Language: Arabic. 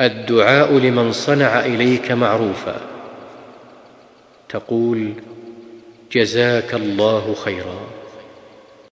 الدعاء لمن صنع إليك معروفا. تقول جزاك الله خيرا.